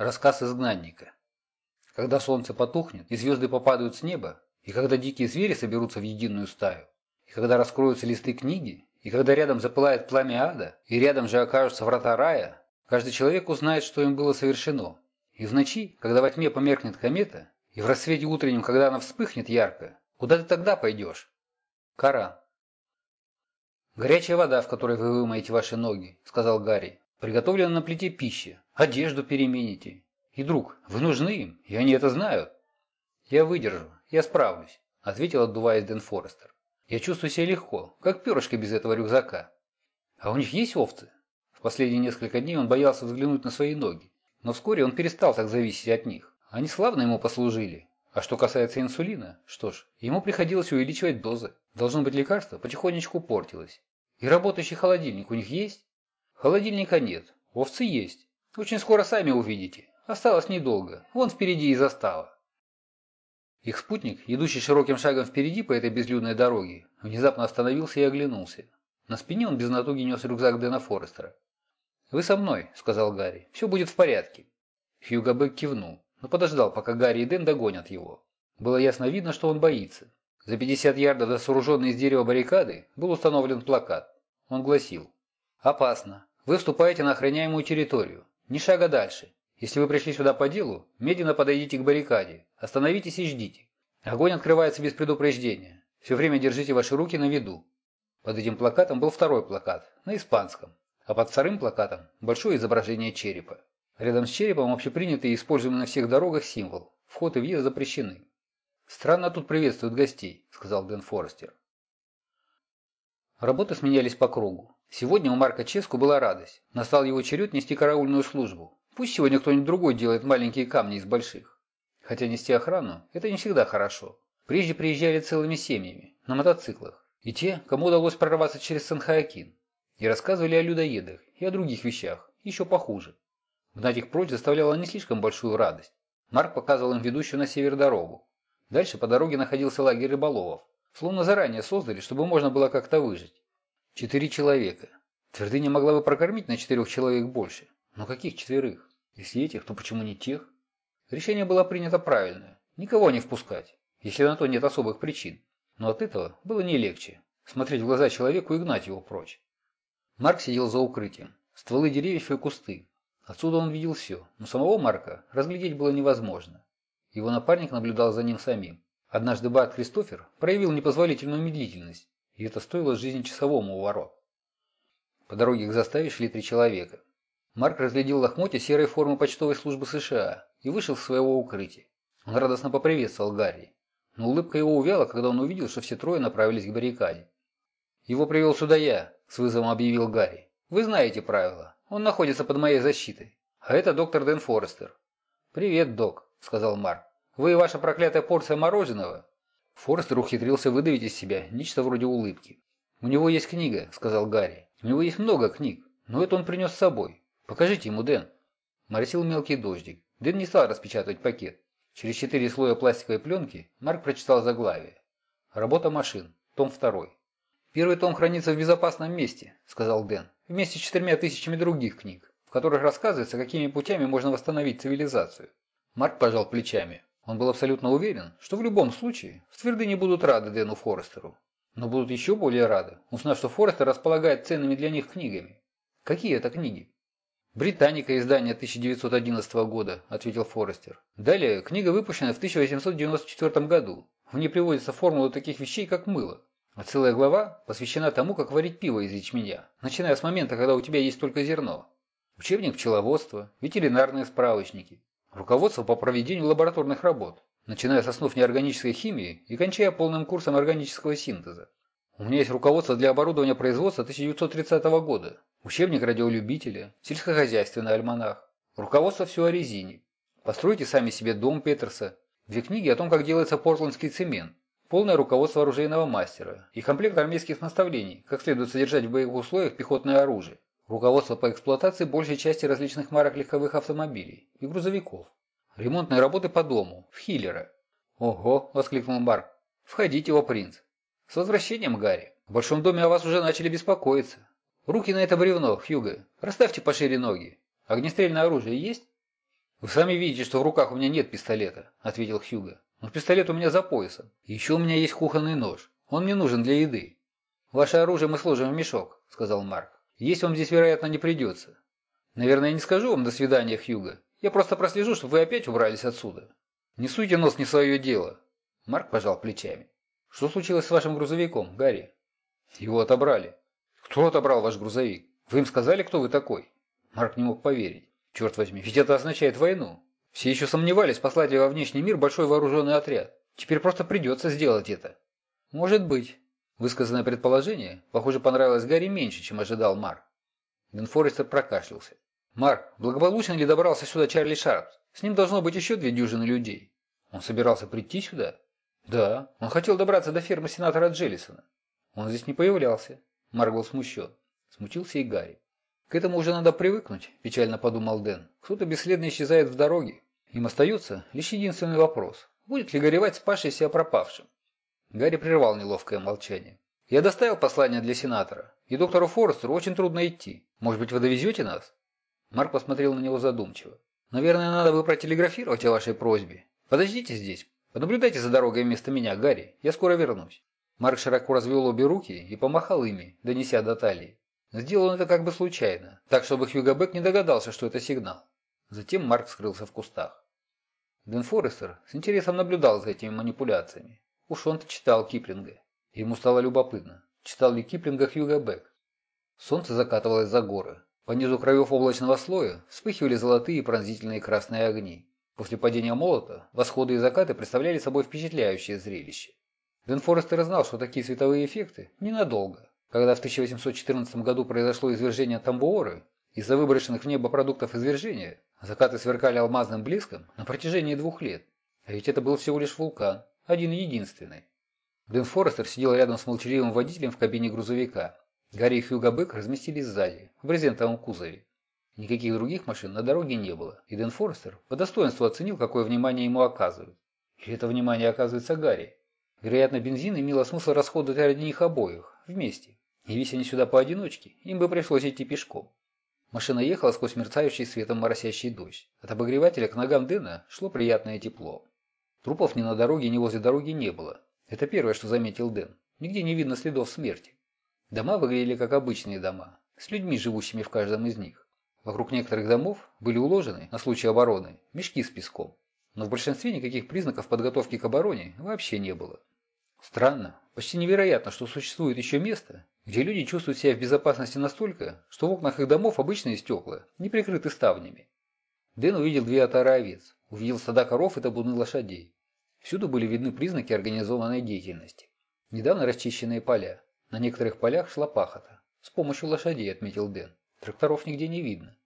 Рассказ изгнанника. Когда солнце потухнет и звезды попадают с неба, и когда дикие звери соберутся в единую стаю, и когда раскроются листы книги, и когда рядом запылает пламя ада, и рядом же окажутся врата рая, каждый человек узнает, что им было совершено. И в ночи, когда во тьме померкнет комета, и в рассвете утреннем, когда она вспыхнет ярко, куда ты тогда пойдешь? Коран. «Горячая вода, в которой вы вымоете ваши ноги», — сказал Гарри. «Приготовлена на плите пища. Одежду перемените. И, друг, вы нужны им, и они это знают». «Я выдержу, я справлюсь», — ответил, отдуваясь Дэн Форестер. «Я чувствую себя легко, как перышко без этого рюкзака». «А у них есть овцы?» В последние несколько дней он боялся взглянуть на свои ноги, но вскоре он перестал так зависеть от них. Они славно ему послужили. А что касается инсулина, что ж, ему приходилось увеличивать дозы. Должно быть, лекарство потихонечку портилось. И работающий холодильник у них есть? Холодильника нет. Овцы есть. Очень скоро сами увидите. Осталось недолго. Вон впереди и застава. Их спутник, идущий широким шагом впереди по этой безлюдной дороге, внезапно остановился и оглянулся. На спине он без натуги нес рюкзак Дэна Форестера. «Вы со мной», — сказал Гарри. «Все будет в порядке». Хьюго Бек кивнул, но подождал, пока Гарри и Дэн догонят его. Было ясно видно, что он боится. За 50 ярдов до сооруженной из дерева баррикады был установлен плакат. Он гласил «Опасно. Вы вступаете на охраняемую территорию. Ни шага дальше. Если вы пришли сюда по делу, медленно подойдите к баррикаде. Остановитесь и ждите. Огонь открывается без предупреждения. Все время держите ваши руки на виду». Под этим плакатом был второй плакат, на испанском, а под вторым плакатом большое изображение черепа. Рядом с черепом общепринятый и используемый на всех дорогах символ. Вход и въезд запрещены. «Странно тут приветствуют гостей», — сказал Дэн Форестер. Работы сменялись по кругу. Сегодня у Марка Ческу была радость. Настал его черед нести караульную службу. Пусть сегодня кто-нибудь другой делает маленькие камни из больших. Хотя нести охрану – это не всегда хорошо. Прежде приезжали целыми семьями, на мотоциклах. И те, кому удалось прорваться через Санхаякин. И рассказывали о людоедах и о других вещах, еще похуже. Гнать их прочь заставляло не слишком большую радость. Марк показывал им ведущую на север дорогу. Дальше по дороге находился лагерь рыболовов. Словно заранее создали, чтобы можно было как-то выжить. Четыре человека. Твердыня могла бы прокормить на четырех человек больше. Но каких четверых? Если этих, то почему не тех? Решение было принято правильное. Никого не впускать, если на то нет особых причин. Но от этого было не легче. Смотреть в глаза человеку и гнать его прочь. Марк сидел за укрытием. Стволы деревьев и кусты. Отсюда он видел все, но самого Марка разглядеть было невозможно. Его напарник наблюдал за ним самим. Однажды Барт Кристофер проявил непозволительную медлительность, и это стоило жизни часовому у ворот. По дороге к заставе шли три человека. Марк разглядел лохмотья серой формы почтовой службы США и вышел из своего укрытия. Он радостно поприветствовал Гарри, но улыбка его увяла, когда он увидел, что все трое направились к баррикаде. «Его привел сюда я», – с вызовом объявил Гарри. «Вы знаете правила. Он находится под моей защитой. А это доктор Дэн Форестер». «Привет, док», – сказал Марк. «Вы и ваша проклятая порция мороженого?» Форестер ухитрился выдавить из себя нечто вроде улыбки. «У него есть книга», – сказал Гарри. «У него есть много книг, но это он принес с собой. Покажите ему, Дэн». Моросил мелкий дождик. Дэн не стал распечатывать пакет. Через четыре слоя пластиковой пленки Марк прочитал заглавие. «Работа машин. Том второй». «Первый том хранится в безопасном месте», – сказал Дэн, – «вместе с четырьмя тысячами других книг, в которых рассказывается, какими путями можно восстановить цивилизацию. Марк пожал плечами. Он был абсолютно уверен, что в любом случае в Твердыне будут рады Дэну Форестеру. Но будут еще более рады, узнав, что Форестер располагает ценными для них книгами. Какие это книги? «Британика» издание 1911 года, ответил Форестер. Далее, книга выпущена в 1894 году. В ней приводится формула таких вещей, как мыло. А целая глава посвящена тому, как варить пиво из ячменя, начиная с момента, когда у тебя есть только зерно. Учебник пчеловодства, ветеринарные справочники, Руководство по проведению лабораторных работ, начиная с основ неорганической химии и кончая полным курсом органического синтеза. У меня есть руководство для оборудования производства 1930 года, учебник радиолюбителя, сельскохозяйственный альманах, руководство все о резине. Постройте сами себе дом Петерса, две книги о том, как делается портландский цемент, полное руководство оружейного мастера и комплект армейских наставлений, как следует содержать в боевых условиях пехотное оружие. Руководство по эксплуатации большей части различных марок легковых автомобилей и грузовиков. Ремонтные работы по дому, в Хиллера. «Ого!» – воскликнул Марк. «Входите, о принц!» «С возвращением, Гарри! В большом доме о вас уже начали беспокоиться. Руки на это бревно, Хьюго. Расставьте пошире ноги. Огнестрельное оружие есть?» «Вы сами видите, что в руках у меня нет пистолета», – ответил Хьюго. «Но пистолет у меня за поясом. Еще у меня есть кухонный нож. Он мне нужен для еды». «Ваше оружие мы сложим в мешок», – сказал Марк. «Есть вам здесь, вероятно, не придется». «Наверное, я не скажу вам «до свидания, Хьюго». Я просто прослежу, чтобы вы опять убрались отсюда. Не суйте нос не свое дело». Марк пожал плечами. «Что случилось с вашим грузовиком, Гарри?» «Его отобрали». «Кто отобрал ваш грузовик? Вы им сказали, кто вы такой?» Марк не мог поверить. «Черт возьми, ведь это означает войну. Все еще сомневались, послать ли во внешний мир большой вооруженный отряд. Теперь просто придется сделать это». «Может быть». Высказанное предположение, похоже, понравилось Гарри меньше, чем ожидал Марк. Дэн Форестер прокашлялся. «Марк, благополучно ли добрался сюда Чарли Шарпс? С ним должно быть еще две дюжины людей. Он собирался прийти сюда?» «Да, он хотел добраться до фермы сенатора Джеллисона. Он здесь не появлялся». Марк был смущен. Смутился и Гарри. «К этому уже надо привыкнуть», – печально подумал Дэн. «Кто-то бесследно исчезает в дороге. Им остается лишь единственный вопрос. Будет ли горевать спасшийся о пропавшем?» Гарри прервал неловкое молчание. «Я доставил послание для сенатора, и доктору Форестеру очень трудно идти. Может быть, вы довезете нас?» Марк посмотрел на него задумчиво. «Наверное, надо бы протелеграфировать о вашей просьбе. Подождите здесь. Понаблюдайте за дорогой вместо меня, Гарри. Я скоро вернусь». Марк широко развел обе руки и помахал ими, донеся до талии. Сделал он это как бы случайно, так чтобы Хьюго Бек не догадался, что это сигнал. Затем Марк скрылся в кустах. Дэн Форестер с интересом наблюдал за этими манипуляциями. Уж он-то читал Киплинга. Ему стало любопытно, читал ли Киплинга Хьюго Бек. Солнце закатывалось за горы. По низу краев облачного слоя вспыхивали золотые и пронзительные красные огни. После падения молота восходы и закаты представляли собой впечатляющее зрелище. Дэн Форестер знал, что такие световые эффекты ненадолго. Когда в 1814 году произошло извержение Тамбуоры, из-за выброшенных в небо продуктов извержения закаты сверкали алмазным блеском на протяжении двух лет. А ведь это был всего лишь вулкан, один единственный. Дэн Форестер сидел рядом с молчаливым водителем в кабине грузовика, Гарри и Хьюго Бек разместились сзади, в брезентовом кузове. Никаких других машин на дороге не было, и Дэн Форестер по достоинству оценил, какое внимание ему оказывают. И это внимание оказывается Гарри. Вероятно, бензин имело смысл расходовать ради них обоих, вместе. И весь они сюда поодиночке, им бы пришлось идти пешком. Машина ехала сквозь мерцающий светом моросящий дождь. От обогревателя к ногам Дэна шло приятное тепло. Трупов ни на дороге, ни возле дороги не было. Это первое, что заметил Дэн. Нигде не видно следов смерти. Дома выглядели как обычные дома, с людьми, живущими в каждом из них. Вокруг некоторых домов были уложены, на случай обороны, мешки с песком. Но в большинстве никаких признаков подготовки к обороне вообще не было. Странно, почти невероятно, что существует еще место, где люди чувствуют себя в безопасности настолько, что в окнах их домов обычные стекла не прикрыты ставнями. Дэн увидел две отары овец, увидел стада коров и табуны лошадей. Всюду были видны признаки организованной деятельности. Недавно расчищенные поля, на некоторых полях шла пахота. С помощью лошадей, отметил Дэн. Тракторов нигде не видно.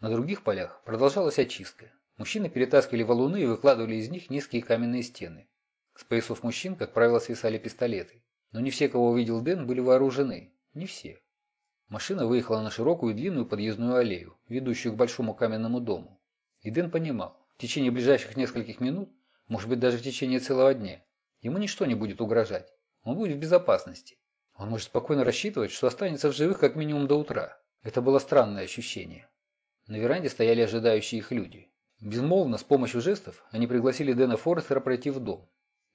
На других полях продолжалась очистка. Мужчины перетаскивали валуны и выкладывали из них низкие каменные стены. С поясов мужчин, как правило, свисали пистолеты. Но не все, кого увидел Дэн, были вооружены. Не все. Машина выехала на широкую длинную подъездную аллею, ведущую к большому каменному дому. И Дэн понимал, течение ближайших нескольких минут, может быть даже в течение целого дня, ему ничто не будет угрожать. Он будет в безопасности. Он может спокойно рассчитывать, что останется в живых как минимум до утра. Это было странное ощущение. На веранде стояли ожидающие их люди. Безмолвно, с помощью жестов, они пригласили Дэна Форестера пройти в дом.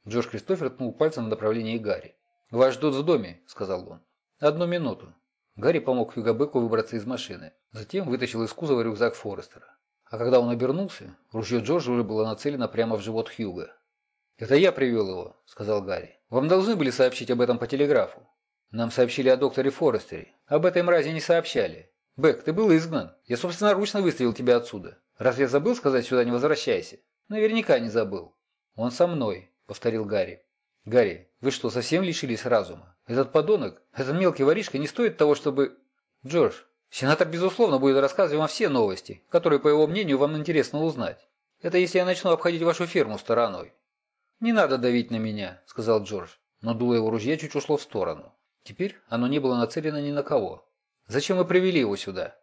Джордж Кристофер ткнул пальцем в направлении Гарри. «Вас ждут в доме», — сказал он. «Одну минуту». Гарри помог Хьюгобеку выбраться из машины. Затем вытащил из кузова рюкзак Форестера. А когда он обернулся, ружье Джорджа уже было нацелено прямо в живот Хьюга. «Это я привел его», — сказал Гарри. «Вам должны были сообщить об этом по телеграфу». Нам сообщили о докторе Форестере. Об этой мразе не сообщали. Бэк, ты был изгнан. Я собственноручно выставил тебя отсюда. Разве я забыл сказать сюда не возвращайся? Наверняка не забыл. Он со мной, повторил Гарри. Гарри, вы что, совсем лишились разума? Этот подонок, этот мелкий воришка не стоит того, чтобы... Джордж, сенатор, безусловно, будет рассказывать вам все новости, которые, по его мнению, вам интересно узнать. Это если я начну обходить вашу ферму стороной. «Не надо давить на меня», — сказал Джордж, но дуло его ружья чуть ушло в сторону. Теперь оно не было нацелено ни на кого. «Зачем вы привели его сюда?»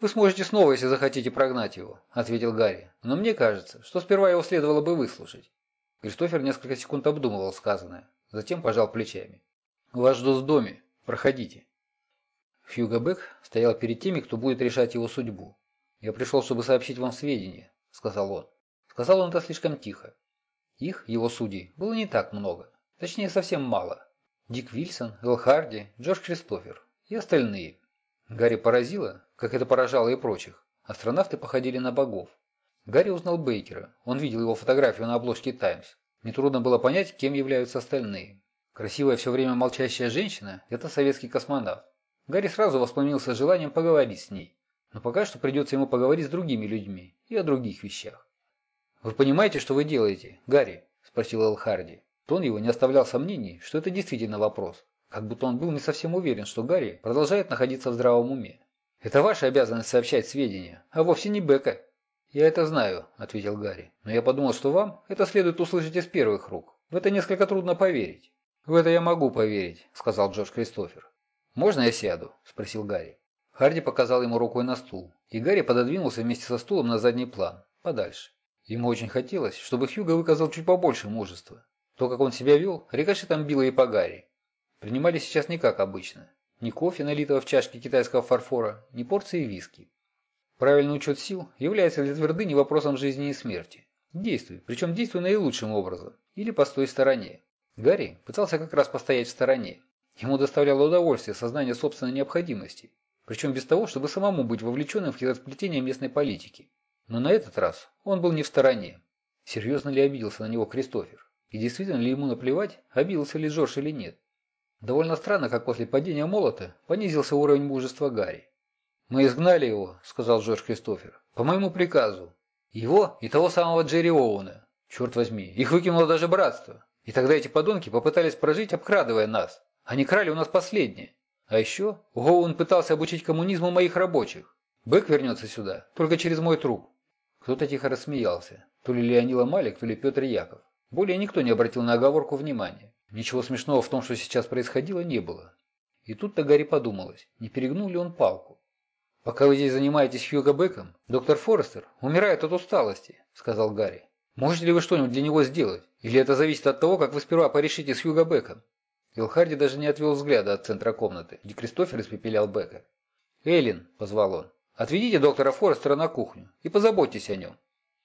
«Вы сможете снова, если захотите прогнать его», – ответил Гарри. «Но мне кажется, что сперва его следовало бы выслушать». Кристофер несколько секунд обдумывал сказанное, затем пожал плечами. «Вас ждут в доме. Проходите». Хьюго Бек стоял перед теми, кто будет решать его судьбу. «Я пришел, чтобы сообщить вам сведения», сказал он. Сказал он это слишком тихо. Их, его судей, было не так много. Точнее, совсем мало. Дик Вильсон, Эл Харди, Джордж Кристофер и остальные. Гарри поразило, как это поражало и прочих. Астронавты походили на богов. Гарри узнал Бейкера. Он видел его фотографию на обложке «Таймс». Нетрудно было понять, кем являются остальные. Красивая все время молчащая женщина – это советский космонавт. Гарри сразу воспламенился желанием поговорить с ней. Но пока что придется ему поговорить с другими людьми и о других вещах. «Вы понимаете, что вы делаете, Гарри?» – спросил Эл Харди. Тон его не оставлял сомнений, что это действительно вопрос. Как будто он был не совсем уверен, что Гарри продолжает находиться в здравом уме. «Это ваша обязанность сообщать сведения, а вовсе не Бека». «Я это знаю», – ответил Гарри. «Но я подумал, что вам это следует услышать из первых рук. В это несколько трудно поверить». «В это я могу поверить», – сказал Джордж Кристофер. «Можно я сяду?» – спросил Гарри. Харди показал ему рукой на стул, и Гарри пододвинулся вместе со стулом на задний план, подальше. Ему очень хотелось, чтобы Хьюго выказал чуть побольше мужества. То, как он себя вел, рикошетом било и по Гарри. Принимали сейчас не как обычно. Ни кофе, налитого в чашке китайского фарфора, ни порции виски. Правильный учет сил является для твердыни вопросом жизни и смерти. Действуй, причем действуй наилучшим образом, или по той стороне. Гарри пытался как раз постоять в стороне. Ему доставляло удовольствие сознание собственной необходимости, причем без того, чтобы самому быть вовлеченным в хитросплетение местной политики. Но на этот раз он был не в стороне. Серьезно ли обиделся на него Кристофер? И действительно ли ему наплевать, обиделся ли Джордж или нет? Довольно странно, как после падения молота понизился уровень мужества Гарри. «Мы изгнали его», — сказал Джордж Кристофер, — «по моему приказу. Его и того самого Джерри Оуэна. Черт возьми, их выкинуло даже братство. И тогда эти подонки попытались прожить, обкрадывая нас. Они крали у нас последнее. А еще Оуэн пытался обучить коммунизму моих рабочих. Бэк вернется сюда, только через мой труп». Кто-то тихо рассмеялся. То ли Леонила Малик, то ли Петр Яков. Более никто не обратил на оговорку внимания. Ничего смешного в том, что сейчас происходило, не было. И тут-то Гарри подумалось, не перегнул ли он палку. «Пока вы здесь занимаетесь Хьюго Беком, доктор Форестер умирает от усталости», — сказал Гарри. «Можете ли вы что-нибудь для него сделать? Или это зависит от того, как вы сперва порешите с Хьюго Беком?» Илхарди даже не отвел взгляда от центра комнаты, где Кристофер испепелял Бека. «Эйлин», — позвал он, — «отведите доктора Форестера на кухню и позаботьтесь о нем».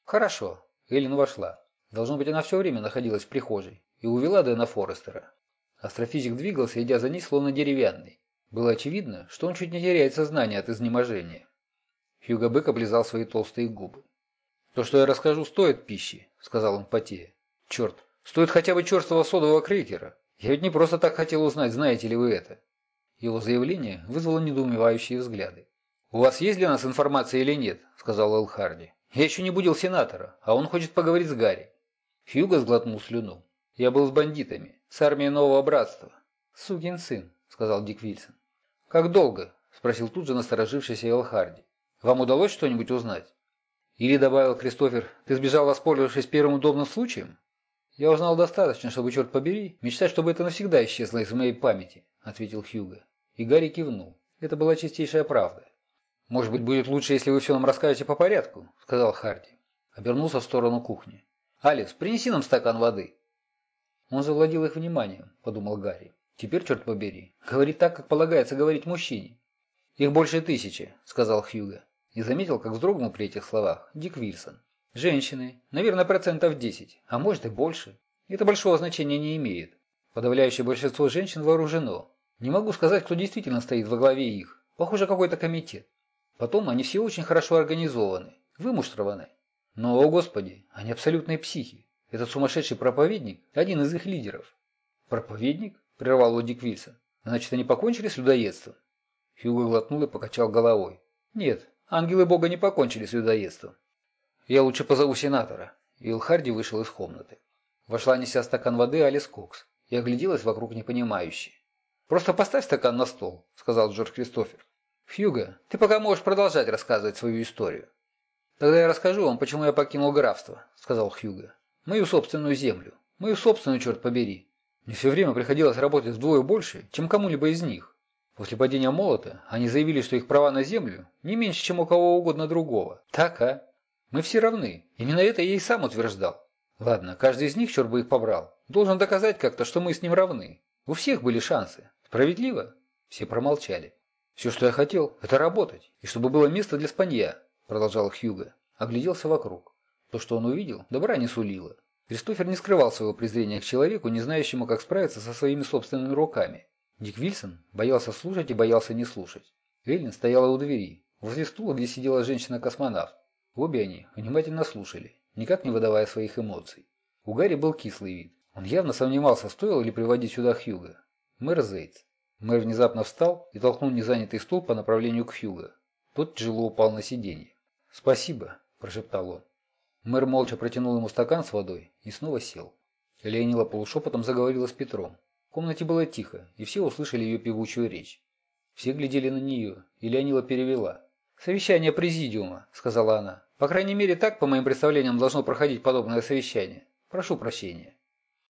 «Хорошо». Эйлин вошла. Должно быть, она все время находилась в прихожей и увела Дэна Форестера. Астрофизик двигался, идя за ней, словно деревянный. Было очевидно, что он чуть не теряет сознание от изнеможения. Хьюго Бек облизал свои толстые губы. «То, что я расскажу, стоит пищи», — сказал он потея. «Черт, стоит хотя бы черствого содового крекера. Я ведь не просто так хотел узнать, знаете ли вы это». Его заявление вызвало недоумевающие взгляды. «У вас есть для нас информация или нет?» — сказал Эл Харди. «Я еще не будил сенатора, а он хочет поговорить с Гарри». Хьюго сглотнул слюну. «Я был с бандитами, с армией Нового Братства». «Сукин сын», — сказал Дик Вильсон. «Как долго?» – спросил тут же насторожившийся Элхарди. «Вам удалось что-нибудь узнать?» «Или, – добавил Кристофер, – ты сбежал, воспользовавшись первым удобным случаем?» «Я узнал достаточно, чтобы, черт побери, мечтать, чтобы это навсегда исчезло из моей памяти», – ответил Хьюго. И Гарри кивнул. Это была чистейшая правда. «Может быть, будет лучше, если вы все нам расскажете по порядку», – сказал Харди. Обернулся в сторону кухни. «Алекс, принеси нам стакан воды». Он завладел их вниманием, подумал Гарри. Теперь, черт побери, говорит так, как полагается говорить мужчине. «Их больше тысячи», — сказал Хьюго. И заметил, как вздрогнул при этих словах Дик Вильсон. «Женщины. Наверное, процентов 10, а может и больше. Это большого значения не имеет. Подавляющее большинство женщин вооружено. Не могу сказать, кто действительно стоит во главе их. Похоже, какой-то комитет. Потом они все очень хорошо организованы, вымуштрованы. Но, о господи, они абсолютные психи. Этот сумасшедший проповедник – один из их лидеров. Проповедник? – прервал его Дик Вильсон. «Значит, они покончили с людоедством?» Хьюго глотнул и покачал головой. «Нет, ангелы Бога не покончили с людоедством. Я лучше позову сенатора». Илл Харди вышел из комнаты. Вошла, неся стакан воды, Алис Кокс и огляделась вокруг непонимающе. «Просто поставь стакан на стол», — сказал Джордж Кристофер. «Хьюго, ты пока можешь продолжать рассказывать свою историю». «Тогда я расскажу вам, почему я покинул графство», — сказал Хьюго. «Мою собственную землю. Мою собственную, черт побери. Мне все время приходилось работать вдвое больше, чем кому-либо из них. После падения молота они заявили, что их права на землю не меньше, чем у кого угодно другого. Так, а? Мы все равны. Именно это я и сам утверждал. Ладно, каждый из них, черт бы их побрал, должен доказать как-то, что мы с ним равны. У всех были шансы. Справедливо? Все промолчали. Все, что я хотел, это работать, и чтобы было место для спанья, продолжал Хьюго. Огляделся вокруг. То, что он увидел, добра не сулило. Кристофер не скрывал своего презрения к человеку, не знающему, как справиться со своими собственными руками. Дик Вильсон боялся слушать и боялся не слушать. Эллен стояла у двери, возле стула, где сидела женщина-космонавт. Обе они внимательно слушали, никак не выдавая своих эмоций. У Гарри был кислый вид. Он явно сомневался, стоило ли приводить сюда Хьюга. Мэр Зейтс. Мэр внезапно встал и толкнул незанятый стул по направлению к Хьюго. Тот тяжело упал на сиденье. «Спасибо», – прошептал он. Мэр молча протянул ему стакан с водой и снова сел. Леонила полушепотом заговорила с Петром. В комнате было тихо, и все услышали ее певучую речь. Все глядели на нее, и Леонила перевела. «Совещание президиума», – сказала она. «По крайней мере, так, по моим представлениям, должно проходить подобное совещание. Прошу прощения».